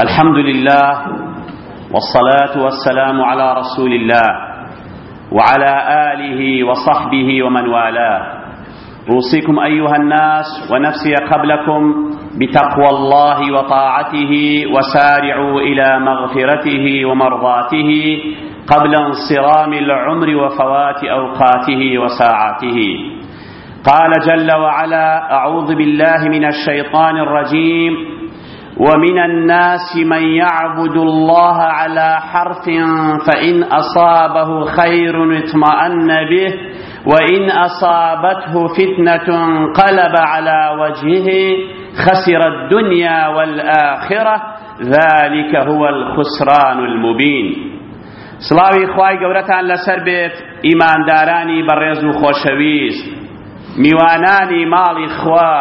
الحمد لله والصلاة والسلام على رسول الله وعلى آله وصحبه ومن والاه أوصيكم أيها الناس ونفسي قبلكم بتقوى الله وطاعته وسارعوا إلى مغفرته ومرضاته قبل انصرام العمر وفوات أوقاته وساعاته قال جل وعلا أعوذ بالله من الشيطان الرجيم ومن الناس من يعبد الله على حرف فإن أصابه خير اطمأن به وإن أصابته فتنة انقلب على وجهه خسر الدنيا والآخرة ذلك هو الخسران المبين سڵاوی خوای گەورەتان لەسەر بێت ئیماندارانی بەڕێز و خۆشەویست میوانانی ماڵی خوا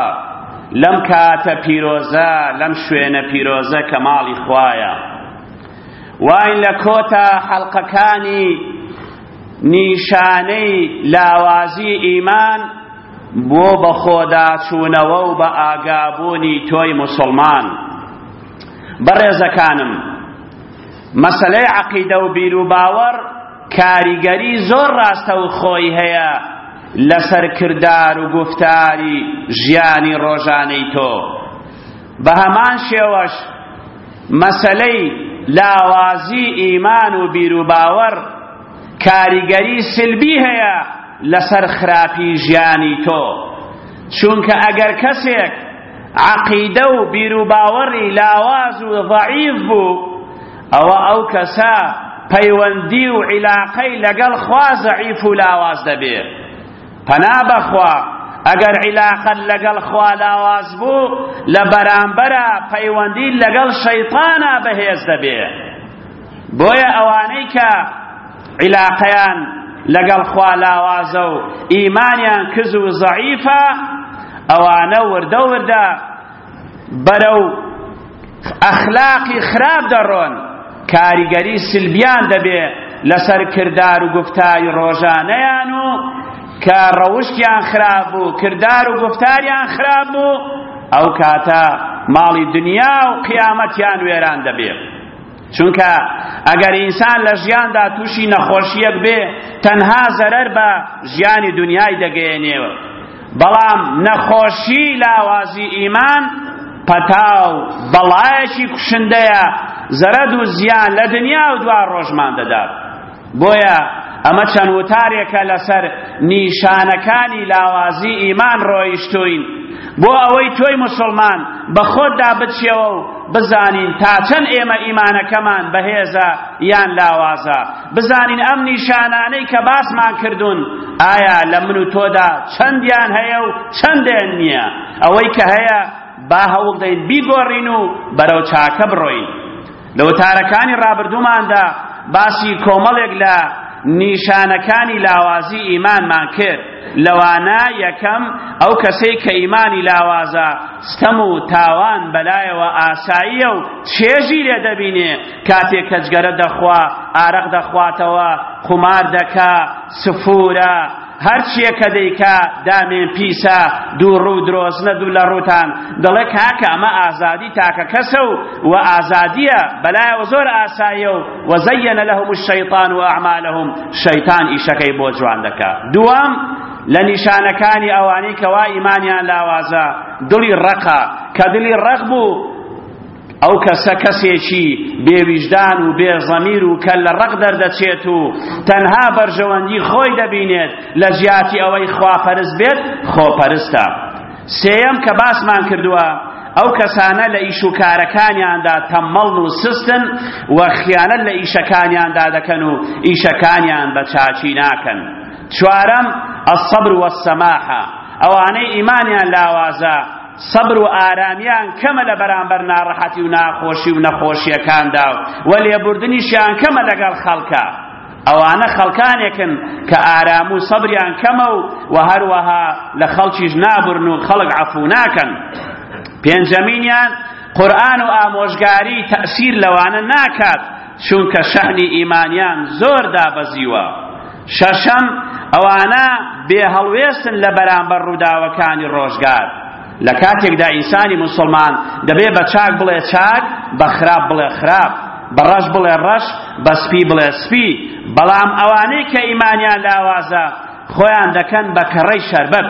لەم کاتە پیرۆزە لەم شوێنە پیرۆزە کە ماڵی خوایە واین لە کۆتا حەڵقەکانی نیشانەی لاوازی ئیمان بۆ بەخۆداچوونەوە و بە ئاگابوونی تۆی مسلمان بەڕێزەکانم مەسەلەی عەقیدە و بیروباوەڕ کاریگەری زۆر ڕاستەوخۆی هەیە لەسەر کردار و گوفتاری ژیانی ڕۆژانەی تۆ بە هەمان شێوەش مەسەلەی لاوازی ئیمان و بیروباوەڕ کاریگەری سلبی هەیە لەسەر خراپی ژیانی تۆ چونکە ئەگەر کەسێک عەقیدە و بیروباوەڕی لاواز و ضەعیف بوو ئەوە ئەو کەسە پەیوەندی و عیلاقەی لەگەڵ خوا زەعیف و لاواز دەبێ پەنا بەخوا ئەگەر عیلاقەت لەگەڵ خوا لاواز بوو لە بەرامبەرە پەیوەندی لەگەڵ شەیطانە بەهێز دەبێ بۆیە ئەوانەی کە عیلاقەیان لەگەڵ خوا لاوازە و ئیمانیان کز و زەعیفە ئەوانە وردە وردە بەرەو ئەخلاقی خراپ دەڕۆن کاریگەری سلبیان دەبێ لەسەر کردار و گفتاری ڕۆژانەیان و کە ڕەوشتیان خراپ بوو کردار و گفتاریان خراپ بوو ئەو کاتە ماڵی دنیا و قیامەتیان وێران دەبێ چونکە ئەگەر ئینسان لە ژیاندا تووشی نەخۆشییەک بێ تەنها زەرەر بە ژیانی دنیای دەگەیەنێوە بەڵام نەخۆشی لاوازی ئیمان پەتاو بەڵایەکی کوشندەیە زەرەد و زیان لە دنیا و دوا ڕۆژمان دەدات بۆیە ئەمە چەند وتارێکە لەسەر نیشانەکانی لاوازی ئیمان ڕۆیشتوین بۆ ئەوەی تۆی مسلمان بە خۆتدا بچیەوە و بزانین تا چەند ئێمە ئیمانەکەمان بەهێزە یان لاوازە بزانین ئەم نیشانانەی کە باسمان کردوون ئایا لە من و تۆدا چەندیان هەیە و چەندێن نییە ئەوەی کە هەیە با هەوڵدەین بیگۆڕین و بەرەو چاکە بڕۆین لە وتارەکانی ڕابردووماندا باسی کۆمەڵێک لە نیشانەکانی لاوازی ئیمانمان کرد، لەوانە یەکەم ئەو کەسەی کە ئیمانی لاوازە ستەم و تاوان بەلایەوە ئاساییە و چێژی لێ دەبینێ کاتێک کەجگەرە دەخوا، ئارەق دەخواتەوە، قومار دەکا، سفورە، هەرچیە کە دەیکا دامێن پیسە دووڕوو درۆزنە دوو لە ڕووتان دەڵێ کاکە ئەمە ئازادی تاکە کەسە و و ئازادیە بەلایەوە زۆر ئاسایە و وەزەیەنە لەهم الشەیطان و ئەعمالهم شەیطان ئیشەکەی بۆ جوان دەکا دووەم لە نیشانەکانی ئەوانەی کەوا ئیمانیان لاوازە دڵی ڕەقە کە دڵی ڕەق بوو ئەو کەسە کەسێکی بێویژدان و بێ زەمیر و کە لە ڕق دەردەچێت و تەنها بەرژەوەندی خۆی دەبینێت لە جیاتی ئەوەی خواپەرست بێت خۆپەرستە سێیەم کە باسمان کردووە ئەو کەسانە لە ئیش و کارەکانیاندا تەمەڵن و سستن و خیانەت لە ئیشەکانیاندا دەکەن و ئیشەکانیان بە چاچی ناکەن چوارەم الصبر والسماحە ئەوانەی ئیمانیان لاوازە سەبر و ئارامیان کەمە لە بەرامبەر ناڕەحەتی و ناخۆشی و نەخۆشیەکاندا و لێبوردنیشیان کەمە لەگەڵ خەڵکا ئەوانە خەڵکانێکن کە ئارام و سەبریان کەمە و و هەروەها لە خەڵکیش نابرن و خەڵک عەفو ناکەن پێنجەمینیان قورآن و ئامۆژگاری تەسیر لەوانە ناکات چونکە شەحنی ئیمانیان زۆر دابەزیوە شەشەم، ئەوانە بێ هەڵوێستن لە بەرامبەر ڕووداوەکانی ڕۆژگار، لە کاتێکدا ئینسانی موسڵمان دەبێ بە چاک بڵێ چاک، بە خراپ بڵێ خراپ، بە ڕەش بڵێ ڕەش، بە سپی بڵێ سپی، بەڵام ئەوانەی کە ئیمانیان لاوازە خۆیان دەکەن بە کەڕەی شەربەت.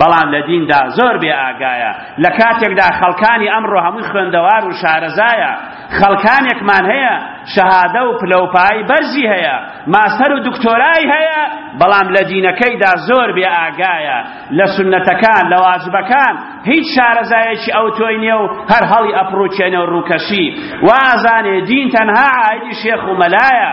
بەڵام لە دیندا زۆر بێ ئاگایە، لە کاتێکدا خەڵکانی ئەمڕۆ هەمووی خوێندەوار و شارەزایە، خەڵکانێکمان هەیە شەهادە و پلە و پایەی بەرزی هەیە، ماستەر و دکتۆرای هەیە، بەڵام لە دینەکەیدا زۆر بێ ئاگایە، لە سوننەتەکان، لە واجبەکان هیچ شارەزایەکی ئەوتۆی نیە و هەر هەڵی ئەپڕوکێنێ و ڕووکەشی وازانێ دین تەنها عایدی شێخ و مەلایە،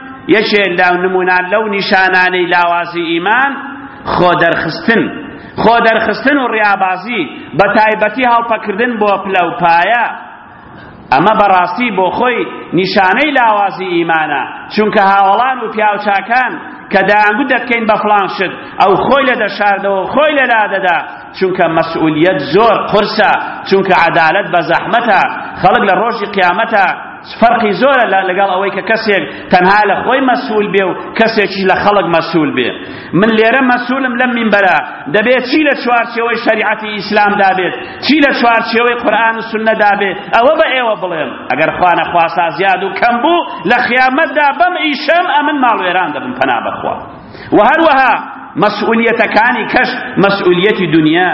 یەکێ لە نمونە لەو نیشانانەی لاوازی ئیمان خۆ دەرخستن خۆ دەرخستن و ڕیابازی بە تایبەتی هەڵپەکردن بۆ پلە و پایە ئەمە بەڕاستی بۆ خۆی نیشانەی لاوازی ئیمانە چونکە هاوڵان و پیاوچاکان کە دەیانگوت دەتکەین بە فڵان شت ئەو خۆی لە دەشاردەوە خۆی لەلا دەدا چونکە مەسئولیت زۆر قورسە چونکە عەدالەت بە زەحمەتە خەڵک لە ڕۆژی قیامەتە فەرقی زۆرە لە لەگەڵ ئەوەی کە کەسێک تەنها لە خۆی مەسول بێ و کەسێکیش لە خەڵک مەسول بێ من لێرە مەسولم لەم مینبەرە دەبێت چی لە چوارچێوەی شەریعەتی ئیسلام دابێت چی لە چوارچێوەی قورئان و سنە دابێت ئەوە بە ئێوە بڵێم ئەگەر خوا نەخواسا زیاد و کەم بوو لە خیامەتدا بەم ئیشەم ئەمن ماڵوێران دەبم پەنا بەخوا و هەروەها مەسئولیەتەکانی کەش مەسئولیەتی دنیا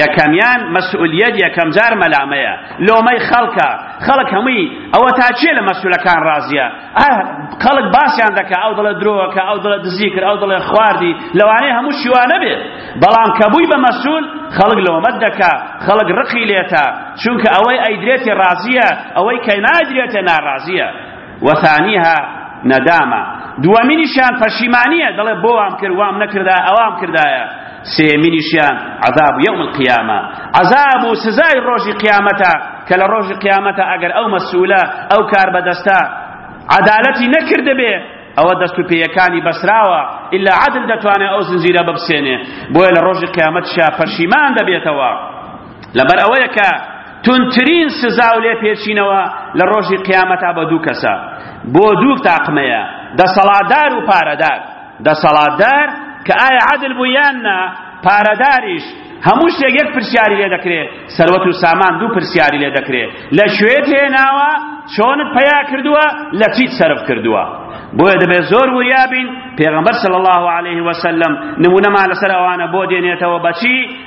یەکەمیان مەسئولیەت یەکەمجار مەلامەیە لۆمەی خەڵکە خەڵک هەمووی ئەوە تا کێ لە مەسولەکان ڕازیە خەڵک باسیان دەکا ئەو دڵە درۆکە ئەو دڵە دزی کرد ئەو دڵێ خواردی لەوانەیە هەموو شیوانە بێ بەڵام کە بووی بە مەسول خەڵک لۆمەت دەکا خەڵک ڕقی لێتە چونکە ئەوەی ئەیدرێتێ ڕازیە ئەوەی کە نادرێتێ ناڕازیە و ثانیها ندامە، دووەمینیشیان پەشیمانییە، دەڵێت بۆ وام کرد، وام نەکردایە، ئەوام کردایە، سێیەمینیشیان عەذاب یوم القیامە، عەذاب و سزای ڕۆژی قیامەتە، کە لە ڕۆژی قیامەتە ئەگەر ئەو مەسئولە، ئەو کاربەدەستە عەدالەتی نەکردبێ، ئەوە دەست و پێیەکانی بەسراوە، ئیلا عەدل دەتوانێ ئەو زنجیرە ببسێنێ، بۆیە لە ڕۆژی قیامەتیشا پەشیمان دەبێتەوە، لەبەر ئەوەیە کە توندترین سزا و لێپێچینەوە لە ڕۆژی قیامەتا بۆ دوو کەسە، بۆ دوو تاقمەیە، دەسەڵاتدار و پارەدار. دەسەڵاتدار کە ئایا عەدل بوو یان نا، پارەداریش هەموو شتێک یەک پرسیاری لێ دەکرێ، سەروەت و سامان دوو پرسیاری لێ دەکرێ، لە کوێت هێناوە، چۆنت پەیا کردووە، لە چیت سەرف کردووە. بۆیە دەبێ زۆر وریا بین، پێغەمبەر صلی اللە علیە وسلم نموونەمان لەسەر ئەوانە بۆ دێنێتەوە بەچی؟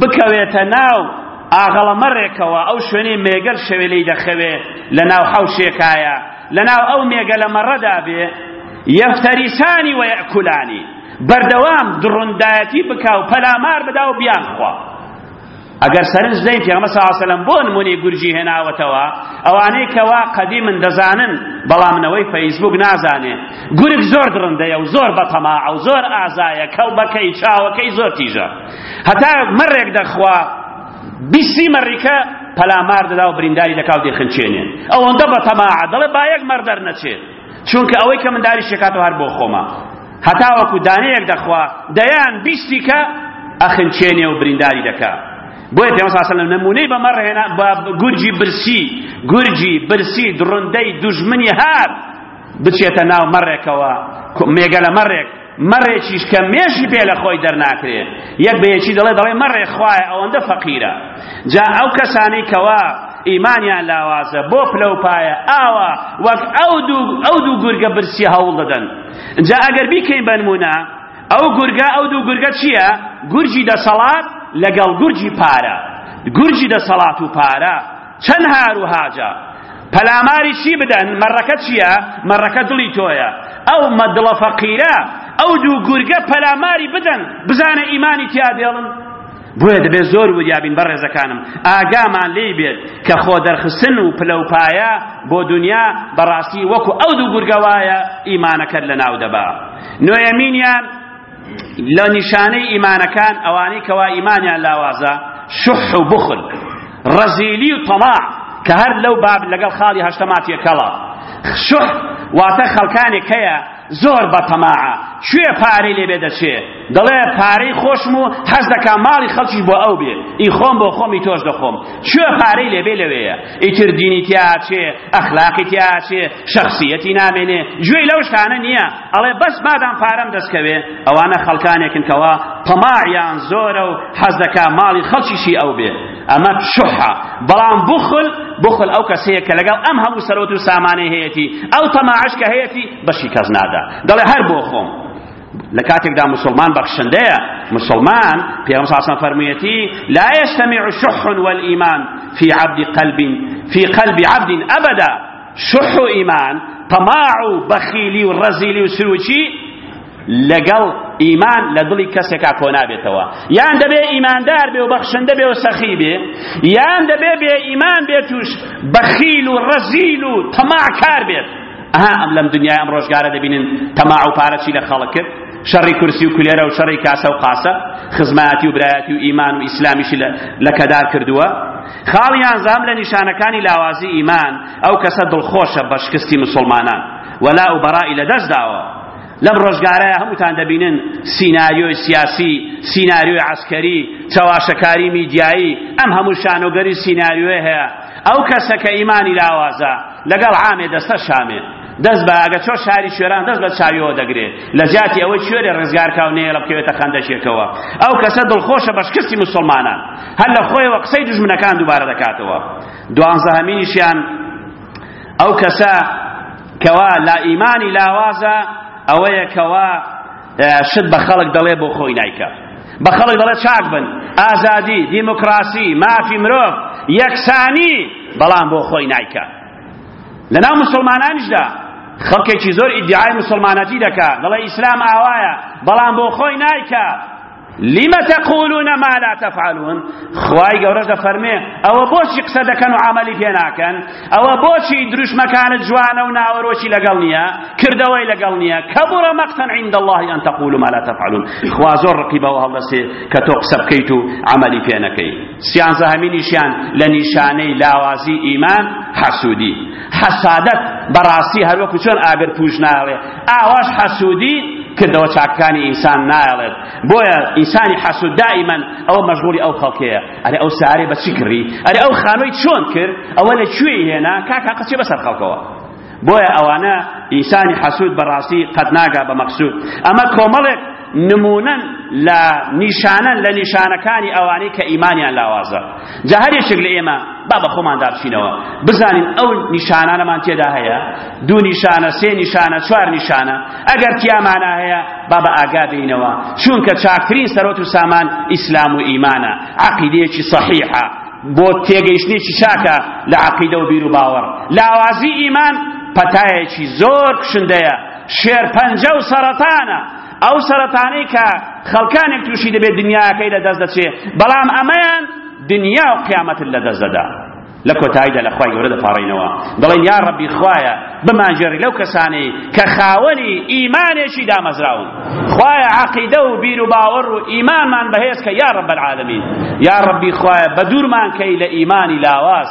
بکەوێتە ناو ئاغەڵە مەڕێکەوە، ئەو شوێنەی مێگەل شەوێ لێی دەخەوێ لە ناو حەوشێکایە، لە ناو ئەو مێگەلە مەڕەدا بێ، یەفتەریسانی و یەئکولانی، بەردەوام دڕندایەتی بکا و پەلامار بدا و بیانخوا. ئەگەر سەرنج دەین پێغەمبەر صلی الله علیه بۆ نمونەی گورجی هێناوەتەوە، ئەوانەی کە وا قەدیمن دەزانن، بەڵام نەوەی فەیسبووک نازانێ، گورگ زۆر دڕندەیە و زۆر بەتەماعە و زۆر ئازایە، کەڵبەکەی، چاوەکەی زۆر تیژە. هەتا مەڕێک دەخوا بیست سی مەڕیکە پەلامار دەدا و برینداری دەکا و دەخنچێنێ ئەوەندە بە تەماعە دەڵێ با یەک مەڕ دەرنەچێت چونکە ئەوەی کە منداری شێکاتەوە هەر بۆ خۆمە هەتاوەکو دانەیەک دەخوا دەیان بیستی کە ئەخنچێنێ و برینداری دەکا بۆیە پێ ساسە لە نمونەی بە مەڕێنا بە گورجی برسی گورجی برسی دڕندەی دوژمنی هار بچێتە ناو مەڕێکەوە مێگەلە مەڕێک مەڕێکیش کە مێشی پێ لە خۆی دەرناکرێ یەک بە یەکی دەڵێ دەڵێ مەڕێ خوایە ئەوەندە فەقیرە جا ئەو کەسانی کەوا ئیمانیان لاوازە بۆ پلە و پایە ئاوا وەک ئەو دوو ئەو دوو گورگە برسی هەوڵ دەدەن جا ئەگەر بیکەین بە نمونە ئەو گورگە ئەو دوو گورگە چییە گورجی دەسەڵات لەگەڵ گورجی پارە گورجی دەسەڵات و پارە چەند هاروهاجە پەلاماری چی بدەن؟ مەڕەکە چییە؟ مەڕەکە دڵی تۆیە. ئەو مەدڵە فەقیرە، ئەو دوو گورگە پەلاماری بدەن، بزانە ئیمانی تیا بێڵن؟ بۆیە دەبێت زۆر وریابین بەڕێزەکانم ئاگامان لێی بێت کە خۆ دەرخستن و پلەوپایە بۆ دنیا بەڕاستی وەکو ئەو دوو گورگە وایە ئیمانەکەت لەناو دەبا نۆیەمینیان لە نیشانەی ئیمانەکان ئەوانەی کەوا ئیمانیان لاوازە شح و بخل ڕەزیلی و طمع کە هەر لەو باب لەگەڵ خاڵی هەشتەما تێکەڵە شح واتە خەڵکانێک هەیە زۆر بەتەماعە کوێ پارەی لێبێ دەچێ دەڵێ پارەی خۆشم و حەز دەکا ماڵی خەڵکی بۆ ئەو بێ ئی خۆم بۆ خۆمی تۆش دەخۆم کوێ پارەی لێبێ لەوەیە ئیتر دینی تیاچێ ئەخلاقی تیاچێ شەخسیەتی نامێنێ گوێی لەو شتانە نییە ئەڵێ بەس مادام پارەم دەستکەوێ ئەوانە خەڵکانێکن کەوا تەماعیان زۆرە و حەز دەکا ماڵی خەڵکیشی ئەو بێ ئەمە شوحە بەڵام بخل بخل ئەو کەسەیە کە لەگەڵ ئەم هەموو سەرۆت و سامانەی هەیەتی ئەو تەماعش کە هەیەتی بەشی کەس نادا دەڵێ هەر بۆ خۆم لە کاتێکدا مسلمان بەخشندەیە مسلمان پێغەمبەر صلی الله فەرموویەتی لا يجتمع شح والإيمان في عبد قلب في قلب عبد أبدا شح و ئیمان طماع و بەخیلی و ڕەزیلی و سروچی لەگەڵ ئیمان لە دڵی کەسێکا کۆنابێتەوە یان دەبێ ئیماندار بێ و بەخشندە بێ و سەخی بێ یان دەبێ بێ ئیمان بێت و بەخیل و ڕەزیل و تەماعکار بێت ئەها ئەم لەم دنیای ئەم ڕۆژگارە دەبینن تەماع و پارە چی لە خەڵک کرد شەڕی کورسی و کولێرە و شەڕی کاسە و قاسە خزمایەتی و برایەتی و ئیمان و ئیسلامیشی لە کەدار کردووە خاڵیان زام لە نیشانەکانی لاوازی ئیمان ئەو کەسە دڵخۆشە بە شکستی مسلمانان وەلا و بەڕائی لە دەست داوە لەم ڕۆژگارەیە هەمووتان دەبینن سیناریۆی سیاسی سیناریۆی عسکەری چەواشەکاری میدیایی ئەم هەموو شانۆگەری سیناریۆی هەیە ئەو کەسە کە ئیمانی لاوازە لەگەڵ عامێ دەستە شامێ دەست بە ئاگە چۆ شاری کوێران دەست بە چاویەوە دەگرێ لە جیاتی ئەوەی کوێرێ ڕزگارکا و نێرە بکەوێتە خەندەکێکەوە ئەو کەسە دڵخۆشە بە شکستی موسڵمانان هەر لە خۆیەوە قسەی دوژمنەکان دووبارە دەکاتەوە دوانزەهەمینیشیان ئەو کەسە کەوا لا ئیمانی لاوازە ئەوەیە کەوا شت بە خەڵک دەڵێ بۆ خۆی نایکا بە خەڵک دەڵێ چاک بن ئازادی دیموکراسی مافی مرۆڤ یەکسانی بەڵام بۆ خۆی نایکا لەناو مسلمانانیشدا خەڵکێکی زۆر ئیدعای مسلمانەتی دەکا دەڵێ ئیسلام ئاوایە بەڵام بۆ خۆی نایکا لم تقولون ما لا تفعلون خوای گەورەش دەفەرمێ ئەوە بۆچی قسە دەکەن و عملی پێ ناکەن ئەوە بۆچی دروشمەکانت جوانە و ناوەرۆکی لەگەڵ نییە کردەوەی لەگەڵ نییە کەبڕە مەقتەن عند الله ان تقولوا ما لا تفعلون خوا زۆر ڕقی بەوە هەڵدەسێ کە تۆ قسە بکەیت و عملی پێ نەکەی سیانزە هەمینیشیان لە نیشانەی لاوازی ئیمان حەسودی حەسادەت بەڕاستی هەروەکو چۆن ئاگر پوش ناڵێ ئاواش حەسوودی کردەوە چاکەکانی ئینسان نایەڵێت بۆیە ئینسانی حەسوود دائیمەن ئەوە مەشغوڵی ئەو خەڵکەیە ئەرێ ئەو سارێ بە چی کڕی ئەرێ ئەو خانووی چۆن کرد ئەوە لە کوێی هێنا کاکا قەچێ بەسەر خەڵکەوە بۆیە ئەوانە ئینسانی حەسوود بەڕاستی قەت ناگا بە مەقسوود ئەمە کۆمەڵێک نموونەن لە نیشانەن لە نیشانەکانی ئەوانەی کە ئیمانیان لاوازە جا هەر یەکێک لە ئێمە با بە خۆماندا بچینەوە بزانین ئەو نیشانانەمان تێدا هەیە دوو نیشانە سێ نیشانە چوار نیشانە ئەگەر تیامانە هەیە با بە ئاگا بینەوە چونکە چاکترین سەرۆت و سامان ئیسلام و ئیمانە عقیدەیەکی صحیحە بۆ تێگەیشتنێکی چاکە لە عقیدە و بیر و باوەڕ لاوازی ئیمان پەتایەکی زۆر کوشندەیە شێرپەنجە و سەرەتانە، ئەو سەرەتانەی کە خەڵکانێک تووشی دەبێت دنیایەکەی لەدەست دەچێت، بەڵام ئەمەیان دنیا و قیامەتت لەدەست دەدا. لە کۆتاییدا لە خوای گەورە دەپاڕێنەوە دەڵێن یا ڕەبی خوایە بمانگێڕی لەو کەسانەی کە خاوەنی ئیمانێکی دامەزراون خوایە عەقیدە و بیر و باوەڕ و ئیمانمان بەهێز کە یا ڕەب العالمین یا ڕەبی خوایە بە دوورمان کەی لە ئیمانی لاواز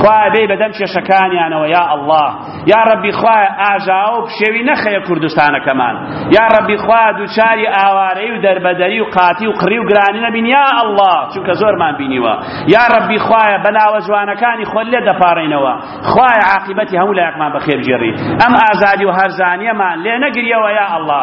خوایە بێی بە دەم کێشەکانیانەوە یا اللە یاڕەبی خوایە ئاژاوە و پشێوی نەخەیە کوردستانەکەمان یاڕەبی خوایە دووچاری ئاوارەی و دەربەدەری و قاتی و قڕی و گرانی نەبین یا اللە چونکە زۆرمان بینیوە یاڕەبی خوایە بەناوە جوانەکانی خۆ لێ دەپارڕینەوە خوایە عاقبەتی هەموو لایەکمان بەخێر گێڕی ئەم ئازادی و هەرزانیەمان لێ نەگریەوە یا اللە